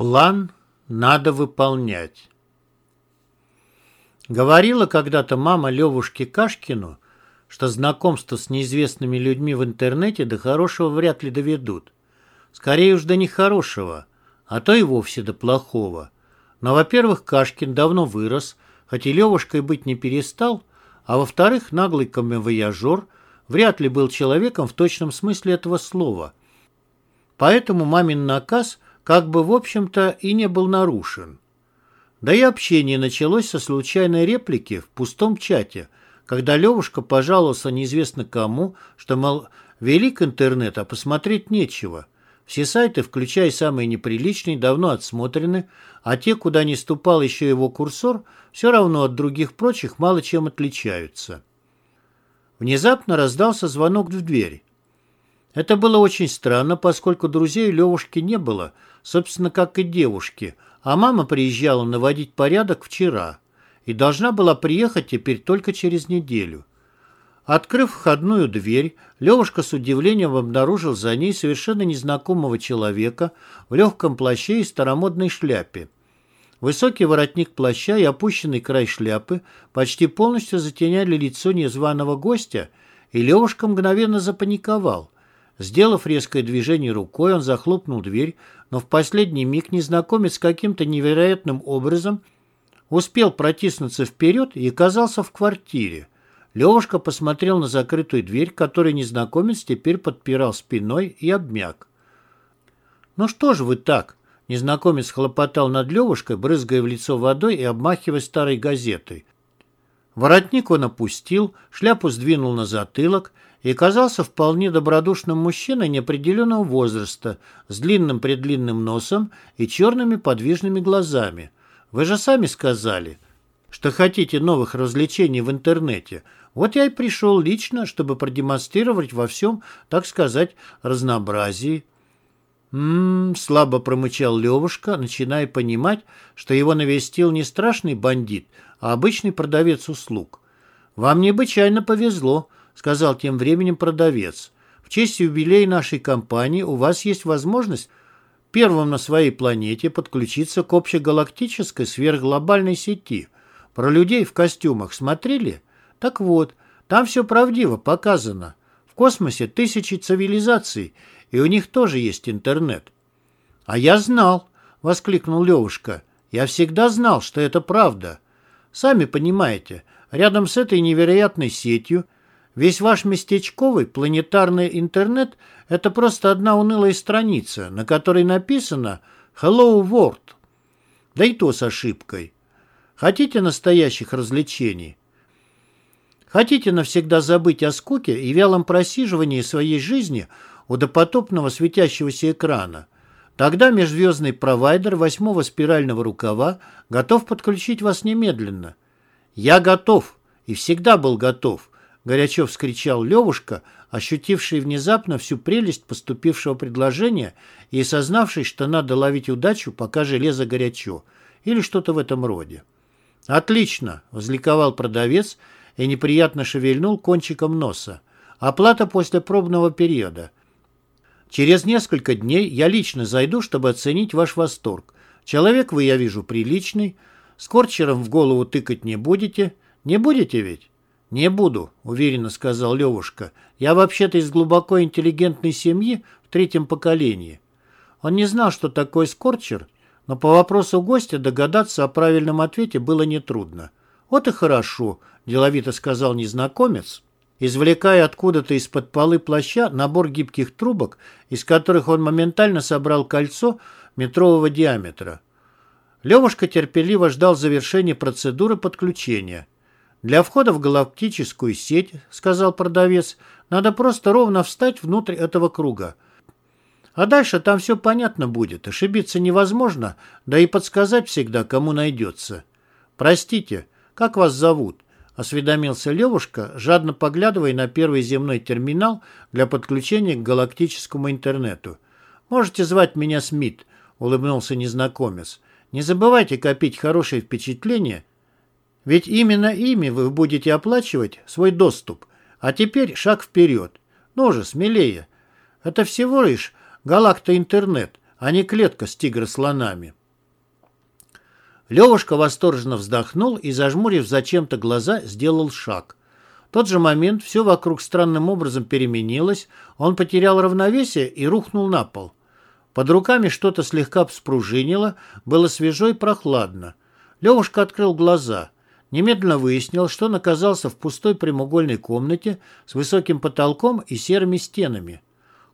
План надо выполнять. Говорила когда-то мама Левушке Кашкину, что знакомство с неизвестными людьми в интернете до хорошего вряд ли доведут. Скорее уж до нехорошего, а то и вовсе до плохого. Но, во-первых, Кашкин давно вырос, хоть и Левушкой быть не перестал, а во-вторых, наглый камевояжер вряд ли был человеком в точном смысле этого слова. Поэтому мамин наказ как бы, в общем-то, и не был нарушен. Да и общение началось со случайной реплики в пустом чате, когда Левушка пожаловался неизвестно кому, что, мол, велик интернет, а посмотреть нечего. Все сайты, включая самые неприличные, давно отсмотрены, а те, куда не ступал еще его курсор, все равно от других прочих мало чем отличаются. Внезапно раздался звонок в дверь. Это было очень странно, поскольку друзей Левушки не было, собственно, как и девушки, а мама приезжала наводить порядок вчера и должна была приехать теперь только через неделю. Открыв входную дверь, Левушка с удивлением обнаружил за ней совершенно незнакомого человека в легком плаще и старомодной шляпе. Высокий воротник плаща и опущенный край шляпы почти полностью затеняли лицо незваного гостя, и Левушка мгновенно запаниковал – Сделав резкое движение рукой, он захлопнул дверь, но в последний миг незнакомец каким-то невероятным образом успел протиснуться вперед и оказался в квартире. Левушка посмотрел на закрытую дверь, которую незнакомец теперь подпирал спиной и обмяк. «Ну что же вы так?» Незнакомец хлопотал над Левушкой, брызгая в лицо водой и обмахивая старой газетой. Воротник он опустил, шляпу сдвинул на затылок и казался вполне добродушным мужчиной неопределенного возраста, с длинным-предлинным носом и черными подвижными глазами. Вы же сами сказали, что хотите новых развлечений в интернете. Вот я и пришел лично, чтобы продемонстрировать во всем, так сказать, разнообразие. «М-м-м», слабо промычал Левушка, начиная понимать, что его навестил не страшный бандит, а обычный продавец услуг. «Вам необычайно повезло», сказал тем временем продавец. В честь юбилея нашей компании у вас есть возможность первым на своей планете подключиться к общегалактической сверхглобальной сети. Про людей в костюмах смотрели? Так вот, там все правдиво показано. В космосе тысячи цивилизаций, и у них тоже есть интернет. «А я знал!» — воскликнул Левушка. «Я всегда знал, что это правда. Сами понимаете, рядом с этой невероятной сетью — Весь ваш местечковый планетарный интернет – это просто одна унылая страница, на которой написано «Hello World». Да и то с ошибкой. Хотите настоящих развлечений? Хотите навсегда забыть о скуке и вялом просиживании своей жизни у допотопного светящегося экрана? Тогда межзвездный провайдер восьмого спирального рукава готов подключить вас немедленно. Я готов и всегда был готов. — горячо вскричал Левушка, ощутивший внезапно всю прелесть поступившего предложения и осознавший, что надо ловить удачу, пока железо горячо, или что-то в этом роде. «Отлично!» — возликовал продавец и неприятно шевельнул кончиком носа. «Оплата после пробного периода. Через несколько дней я лично зайду, чтобы оценить ваш восторг. Человек вы, я вижу, приличный. С корчером в голову тыкать не будете. Не будете ведь?» «Не буду», — уверенно сказал Левушка. «Я вообще-то из глубоко интеллигентной семьи в третьем поколении». Он не знал, что такое скорчер, но по вопросу гостя догадаться о правильном ответе было нетрудно. «Вот и хорошо», — деловито сказал незнакомец, извлекая откуда-то из-под полы плаща набор гибких трубок, из которых он моментально собрал кольцо метрового диаметра. Левушка терпеливо ждал завершения процедуры подключения. «Для входа в галактическую сеть, — сказал продавец, — надо просто ровно встать внутрь этого круга. А дальше там все понятно будет, ошибиться невозможно, да и подсказать всегда, кому найдется. Простите, как вас зовут?» — осведомился Левушка, жадно поглядывая на первый земной терминал для подключения к галактическому интернету. «Можете звать меня Смит», — улыбнулся незнакомец. «Не забывайте копить хорошие впечатления ведь именно ими вы будете оплачивать свой доступ. А теперь шаг вперед. Ну же, смелее. Это всего лишь галакта-интернет, а не клетка с тигрослонами. Левушка восторженно вздохнул и, зажмурив зачем-то глаза, сделал шаг. В тот же момент все вокруг странным образом переменилось, он потерял равновесие и рухнул на пол. Под руками что-то слегка спружинило, было свежо и прохладно. Левушка открыл глаза. Немедленно выяснил, что он оказался в пустой прямоугольной комнате с высоким потолком и серыми стенами.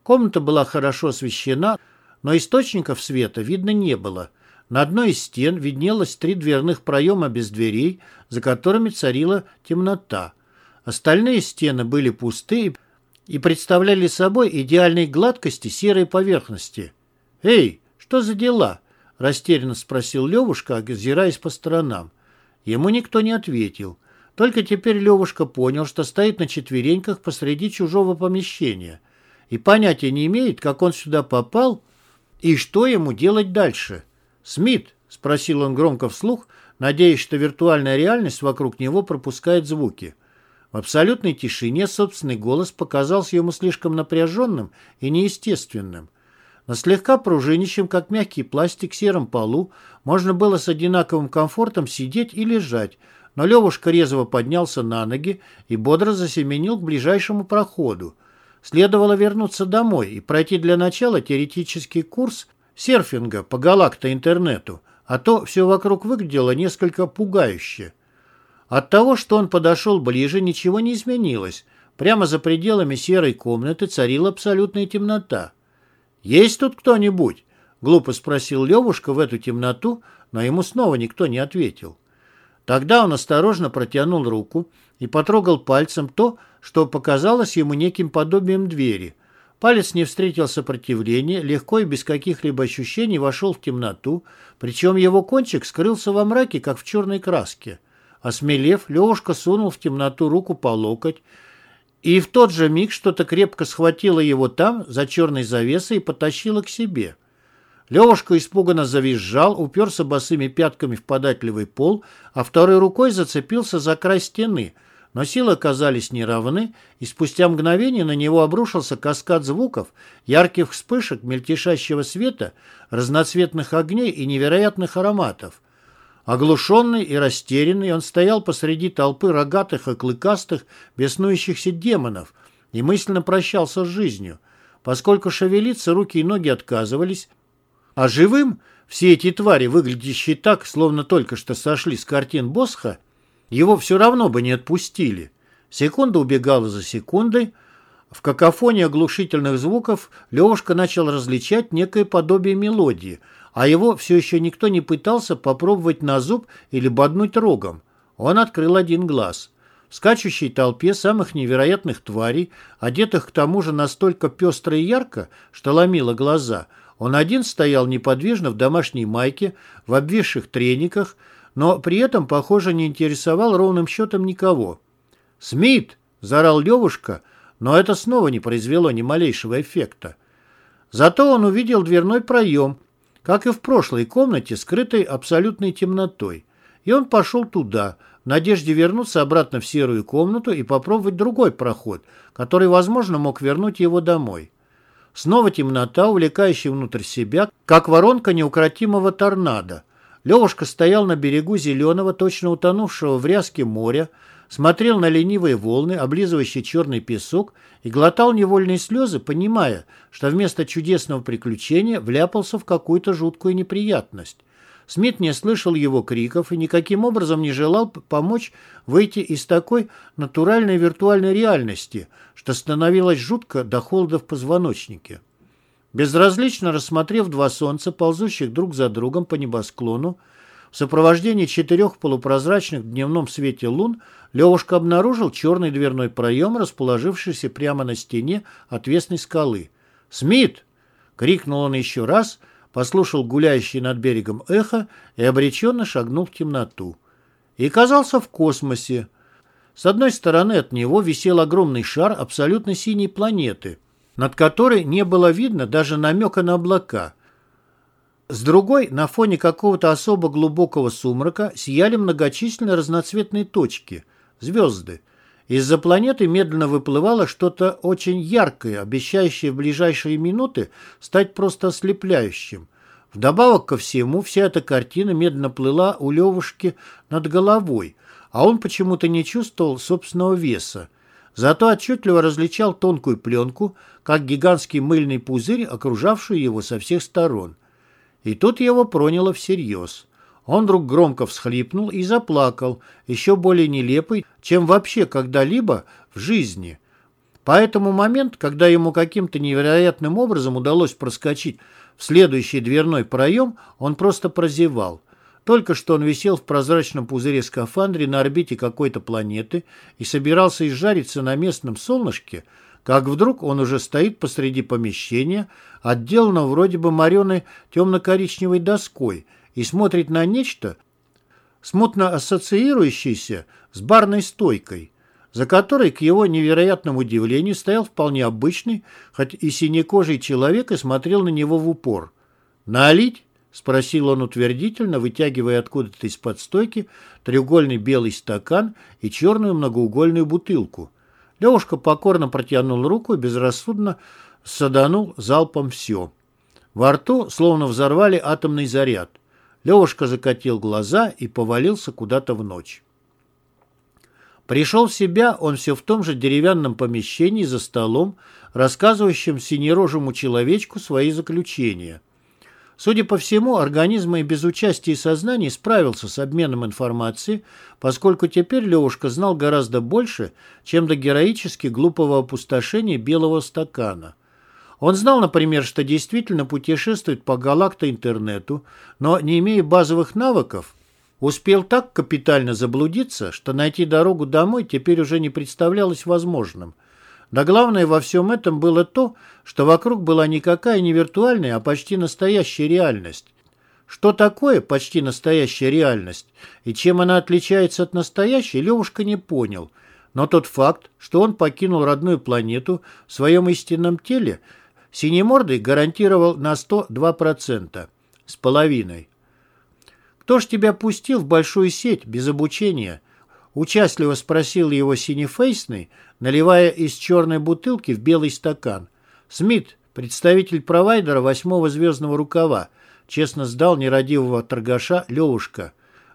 Комната была хорошо освещена, но источников света видно не было – на одной из стен виднелось три дверных проема без дверей, за которыми царила темнота. Остальные стены были пусты и представляли собой идеальной гладкости серой поверхности. «Эй, что за дела?» – растерянно спросил Левушка, озираясь по сторонам. Ему никто не ответил. Только теперь Левушка понял, что стоит на четвереньках посреди чужого помещения и понятия не имеет, как он сюда попал и что ему делать дальше. «Смит?» — спросил он громко вслух, надеясь, что виртуальная реальность вокруг него пропускает звуки. В абсолютной тишине собственный голос показался ему слишком напряженным и неестественным. На слегка пружинищем, как мягкий пластик, сером полу можно было с одинаковым комфортом сидеть и лежать, но Левушка резво поднялся на ноги и бодро засеменил к ближайшему проходу. Следовало вернуться домой и пройти для начала теоретический курс серфинга по галакто-интернету, а то все вокруг выглядело несколько пугающе. От того, что он подошел ближе, ничего не изменилось. Прямо за пределами серой комнаты царила абсолютная темнота. «Есть тут кто-нибудь?» — глупо спросил Левушка в эту темноту, но ему снова никто не ответил. Тогда он осторожно протянул руку и потрогал пальцем то, что показалось ему неким подобием двери — Палец не встретил сопротивления, легко и без каких-либо ощущений вошел в темноту, причем его кончик скрылся во мраке, как в черной краске. Осмелев, Левушка сунул в темноту руку по локоть, и в тот же миг что-то крепко схватило его там, за черной завесой, и потащило к себе. Левушка испуганно завизжал, уперся босыми пятками в податливый пол, а второй рукой зацепился за край стены — но силы оказались неравны, и спустя мгновение на него обрушился каскад звуков, ярких вспышек, мельтешащего света, разноцветных огней и невероятных ароматов. Оглушенный и растерянный, он стоял посреди толпы рогатых и клыкастых, беснующихся демонов и мысленно прощался с жизнью. Поскольку шевелиться руки и ноги отказывались, а живым все эти твари, выглядящие так, словно только что сошли с картин Босха, его все равно бы не отпустили. Секунда убегала за секундой. В какофонии оглушительных звуков Левушка начал различать некое подобие мелодии, а его все еще никто не пытался попробовать на зуб или боднуть рогом. Он открыл один глаз. В скачущей толпе самых невероятных тварей, одетых к тому же настолько пестро и ярко, что ломило глаза, он один стоял неподвижно в домашней майке, в обвисших трениках, но при этом, похоже, не интересовал ровным счетом никого. «Смит!» – заорал Левушка, но это снова не произвело ни малейшего эффекта. Зато он увидел дверной проем, как и в прошлой комнате, скрытой абсолютной темнотой. И он пошел туда, в надежде вернуться обратно в серую комнату и попробовать другой проход, который, возможно, мог вернуть его домой. Снова темнота, увлекающая внутрь себя, как воронка неукротимого торнадо. Левушка стоял на берегу зеленого, точно утонувшего в ряске моря, смотрел на ленивые волны, облизывающие черный песок, и глотал невольные слезы, понимая, что вместо чудесного приключения вляпался в какую-то жуткую неприятность. Смит не слышал его криков и никаким образом не желал помочь выйти из такой натуральной виртуальной реальности, что становилось жутко до холода в позвоночнике. Безразлично рассмотрев два солнца, ползущих друг за другом по небосклону, в сопровождении четырех полупрозрачных в дневном свете лун, Левушка обнаружил черный дверной проем, расположившийся прямо на стене отвесной скалы. «Смит!» — крикнул он еще раз, послушал гуляющий над берегом эхо и обреченно шагнул в темноту. И оказался в космосе. С одной стороны от него висел огромный шар абсолютно синей планеты — над которой не было видно даже намека на облака. С другой, на фоне какого-то особо глубокого сумрака сияли многочисленные разноцветные точки – звезды. Из-за планеты медленно выплывало что-то очень яркое, обещающее в ближайшие минуты стать просто ослепляющим. Вдобавок ко всему, вся эта картина медленно плыла у Левушки над головой, а он почему-то не чувствовал собственного веса. Зато отчетливо различал тонкую пленку, как гигантский мыльный пузырь, окружавшую его со всех сторон. И тут его проняло всерьез. Он вдруг громко всхлипнул и заплакал, еще более нелепый, чем вообще когда-либо в жизни. Поэтому момент, когда ему каким-то невероятным образом удалось проскочить в следующий дверной проем, он просто прозевал. Только что он висел в прозрачном пузыре скафандре на орбите какой-то планеты и собирался изжариться на местном солнышке, как вдруг он уже стоит посреди помещения, отделанного вроде бы мореной темно-коричневой доской, и смотрит на нечто, смутно ассоциирующееся с барной стойкой, за которой, к его невероятному удивлению, стоял вполне обычный, хоть и синекожий человек и смотрел на него в упор. «Налить?» — спросил он утвердительно, вытягивая откуда-то из-под стойки треугольный белый стакан и черную многоугольную бутылку. Левушка покорно протянул руку и безрассудно саданул залпом все. Во рту словно взорвали атомный заряд. Левушка закатил глаза и повалился куда-то в ночь. Пришел в себя он все в том же деревянном помещении за столом, рассказывающим синерожему человечку свои заключения. Судя по всему, организм и без участия сознания справился с обменом информацией, поскольку теперь Левушка знал гораздо больше, чем до героически глупого опустошения белого стакана. Он знал, например, что действительно путешествует по галакто-интернету, но, не имея базовых навыков, успел так капитально заблудиться, что найти дорогу домой теперь уже не представлялось возможным – да главное во всем этом было то, что вокруг была никакая не виртуальная, а почти настоящая реальность. Что такое почти настоящая реальность и чем она отличается от настоящей, Левушка не понял. Но тот факт, что он покинул родную планету в своем истинном теле, синемордый гарантировал на 102%, с половиной. Кто ж тебя пустил в большую сеть без обучения? Участливо спросил его синефейсный, наливая из черной бутылки в белый стакан. Смит, представитель провайдера восьмого звездного рукава, честно сдал нерадивого торгаша Левушка.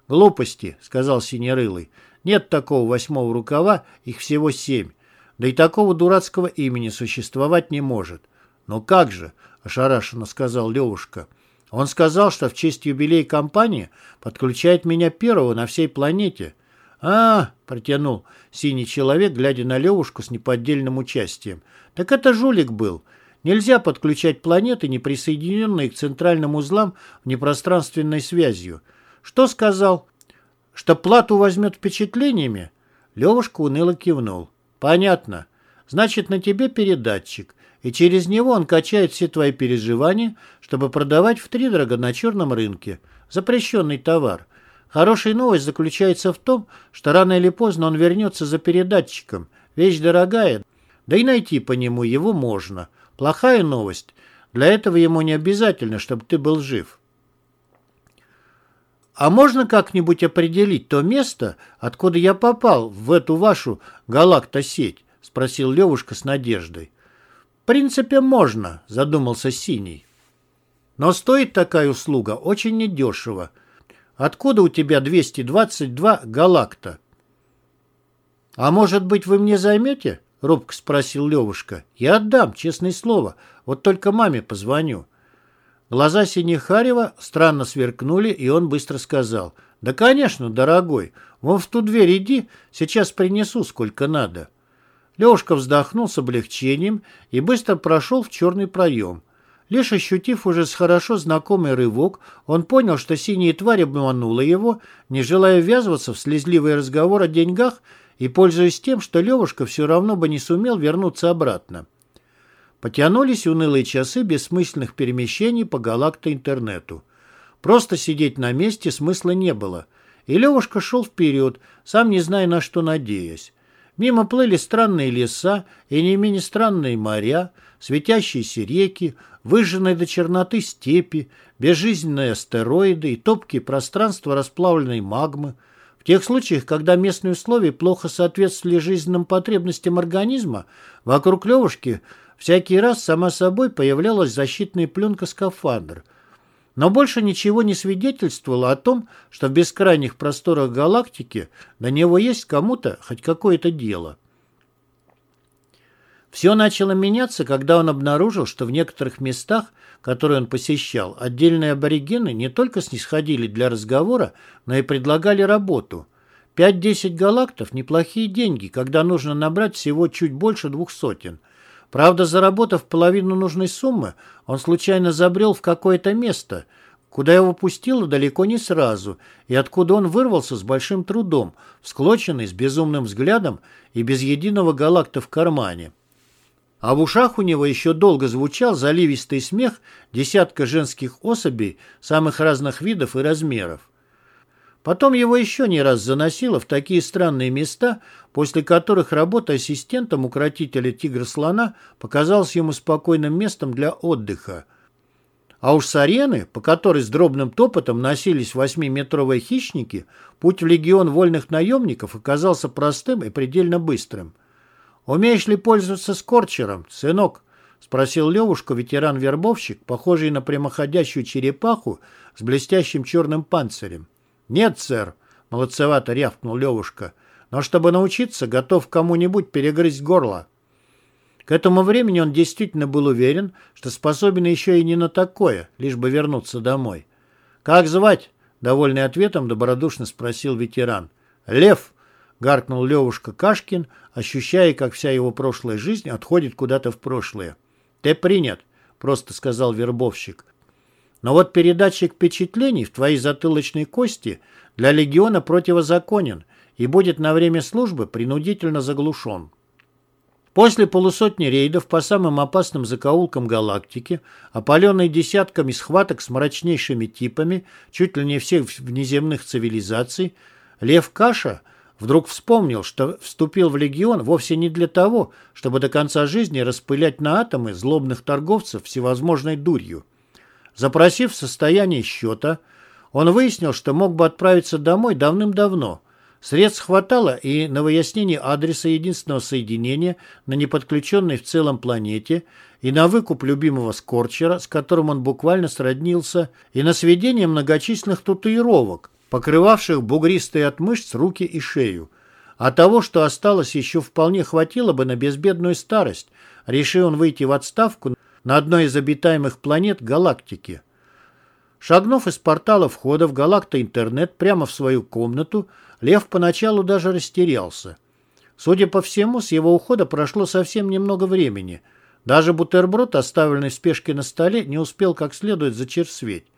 «Глупости», — сказал Синерылый. «Нет такого восьмого рукава, их всего семь. Да и такого дурацкого имени существовать не может». «Но как же?» — ошарашенно сказал Левушка. «Он сказал, что в честь юбилея компании подключает меня первого на всей планете. «А, — протянул синий человек, глядя на Левушку с неподдельным участием, — так это жулик был. Нельзя подключать планеты, не присоединенные к центральным узлам внепространственной связью. Что сказал? Что плату возьмет впечатлениями?» Левушка уныло кивнул. «Понятно. Значит, на тебе передатчик, и через него он качает все твои переживания, чтобы продавать втридорого на черном рынке. Запрещенный товар. Хорошая новость заключается в том, что рано или поздно он вернется за передатчиком. Вещь дорогая, да и найти по нему его можно. Плохая новость. Для этого ему не обязательно, чтобы ты был жив. А можно как-нибудь определить то место, откуда я попал в эту вашу галактосеть? Спросил Левушка с надеждой. В принципе, можно, задумался Синий. Но стоит такая услуга очень недешево. Откуда у тебя 222 галакта? А может быть, вы мне займете? Робко спросил Левушка. Я отдам, честное слово. Вот только маме позвоню. Глаза Синехарева странно сверкнули, и он быстро сказал. «Да, конечно, дорогой. Вон в ту дверь иди, сейчас принесу, сколько надо». Левушка вздохнул с облегчением и быстро прошел в черный проем. Лишь ощутив уже с хорошо знакомый рывок, он понял, что синяя тварь обманула его, не желая ввязываться в слезливый разговор о деньгах и пользуясь тем, что Левушка все равно бы не сумел вернуться обратно. Потянулись унылые часы бессмысленных перемещений по галакто-интернету. Просто сидеть на месте смысла не было. И Левушка шел вперед, сам не зная на что надеясь. Мимо плыли странные леса и не менее странные моря, светящиеся реки, выжженные до черноты степи, безжизненные астероиды и топкие пространства расплавленной магмы. В тех случаях, когда местные условия плохо соответствовали жизненным потребностям организма, вокруг Левушки всякий раз сама собой появлялась защитная пленка-скафандр. Но больше ничего не свидетельствовало о том, что в бескрайних просторах галактики до него есть кому-то хоть какое-то дело. Все начало меняться, когда он обнаружил, что в некоторых местах, которые он посещал, отдельные аборигены не только снисходили для разговора, но и предлагали работу. 5-10 галактов – неплохие деньги, когда нужно набрать всего чуть больше двух сотен. Правда, заработав половину нужной суммы, он случайно забрел в какое-то место, куда его пустило далеко не сразу, и откуда он вырвался с большим трудом, всклоченный, с безумным взглядом и без единого галакта в кармане. А в ушах у него еще долго звучал заливистый смех десятка женских особей самых разных видов и размеров. Потом его еще не раз заносило в такие странные места, после которых работа ассистентом укротителя тигра-слона показалась ему спокойным местом для отдыха. А уж с арены, по которой с дробным топотом носились восьмиметровые хищники, путь в легион вольных наемников оказался простым и предельно быстрым. «Умеешь ли пользоваться скорчером, сынок?» — спросил Левушка, ветеран-вербовщик, похожий на прямоходящую черепаху с блестящим черным панцирем. «Нет, сэр», — молодцевато рявкнул Левушка, «но чтобы научиться, готов кому-нибудь перегрызть горло». К этому времени он действительно был уверен, что способен еще и не на такое, лишь бы вернуться домой. «Как звать?» — довольный ответом добродушно спросил ветеран. «Лев!» Гаркнул Левушка Кашкин, ощущая, как вся его прошлая жизнь отходит куда-то в прошлое. «Ты принят», — просто сказал вербовщик. «Но вот передатчик впечатлений в твоей затылочной кости для легиона противозаконен и будет на время службы принудительно заглушен». После полусотни рейдов по самым опасным закоулкам галактики, опаленной десятками схваток с мрачнейшими типами чуть ли не всех внеземных цивилизаций, Лев Каша — Вдруг вспомнил, что вступил в легион вовсе не для того, чтобы до конца жизни распылять на атомы злобных торговцев всевозможной дурью. Запросив состояние счета, он выяснил, что мог бы отправиться домой давным-давно. Средств хватало и на выяснение адреса единственного соединения на неподключенной в целом планете, и на выкуп любимого скорчера, с которым он буквально сроднился, и на сведение многочисленных татуировок, покрывавших бугристые от мышц руки и шею. А того, что осталось, еще вполне хватило бы на безбедную старость, решил он выйти в отставку на одной из обитаемых планет галактики. Шагнув из портала входа в галакто-интернет прямо в свою комнату, Лев поначалу даже растерялся. Судя по всему, с его ухода прошло совсем немного времени. Даже бутерброд, оставленный в спешке на столе, не успел как следует зачерсветь.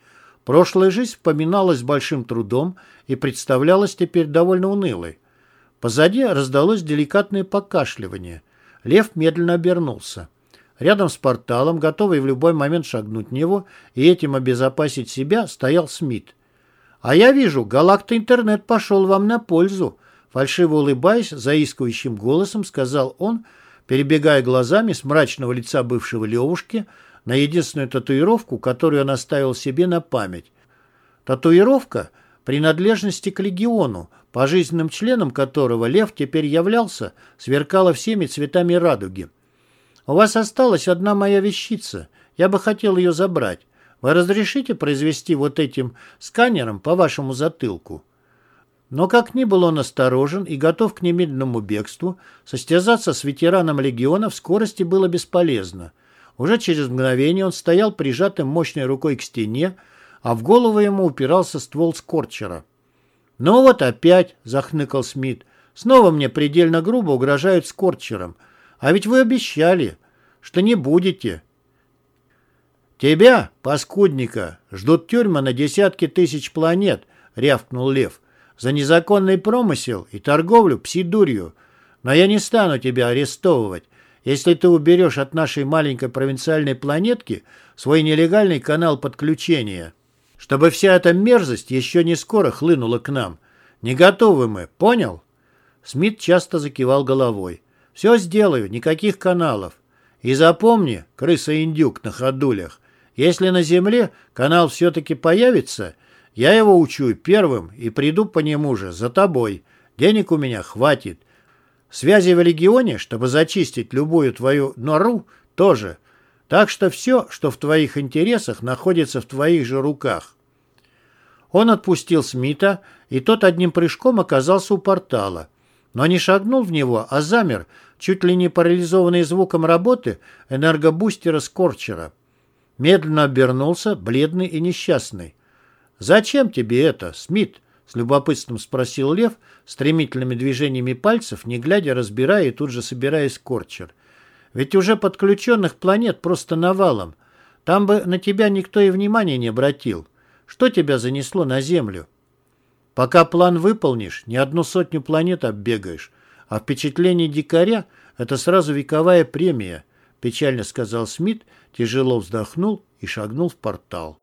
Прошлая жизнь вспоминалась большим трудом и представлялась теперь довольно унылой. Позади раздалось деликатное покашливание. Лев медленно обернулся. Рядом с порталом, готовый в любой момент шагнуть в него и этим обезопасить себя, стоял Смит. «А я вижу, галакта-интернет пошел вам на пользу», фальшиво улыбаясь, заискивающим голосом сказал он, перебегая глазами с мрачного лица бывшего Левушки на единственную татуировку, которую он оставил себе на память. Татуировка принадлежности к легиону, пожизненным членом которого Лев теперь являлся, сверкала всеми цветами радуги. «У вас осталась одна моя вещица. Я бы хотел ее забрать. Вы разрешите произвести вот этим сканером по вашему затылку?» Но как ни был он осторожен и готов к немедленному бегству, состязаться с ветераном легиона в скорости было бесполезно – уже через мгновение он стоял прижатым мощной рукой к стене, а в голову ему упирался ствол скорчера. «Ну вот опять», — захныкал Смит, — «снова мне предельно грубо угрожают скорчером. А ведь вы обещали, что не будете». «Тебя, паскудника, ждут тюрьмы на десятки тысяч планет», — рявкнул Лев, — «за незаконный промысел и торговлю псидурью. Но я не стану тебя арестовывать. Если ты уберешь от нашей маленькой провинциальной планетки свой нелегальный канал подключения, чтобы вся эта мерзость еще не скоро хлынула к нам. Не готовы мы, понял?» Смит часто закивал головой. «Все сделаю, никаких каналов. И запомни, крыса-индюк на ходулях, если на Земле канал все-таки появится, Я его учу первым и приду по нему же, за тобой. Денег у меня хватит. Связи в регионе, чтобы зачистить любую твою нору, тоже. Так что все, что в твоих интересах, находится в твоих же руках. Он отпустил Смита, и тот одним прыжком оказался у портала. Но не шагнул в него, а замер, чуть ли не парализованный звуком работы энергобустера Скорчера. Медленно обернулся, бледный и несчастный. «Зачем тебе это, Смит?» — с любопытством спросил Лев, стремительными движениями пальцев, не глядя, разбирая и тут же собирая Скорчер. «Ведь уже подключенных планет просто навалом. Там бы на тебя никто и внимания не обратил. Что тебя занесло на Землю? Пока план выполнишь, не одну сотню планет оббегаешь, а впечатление дикаря — это сразу вековая премия», — печально сказал Смит, тяжело вздохнул и шагнул в портал.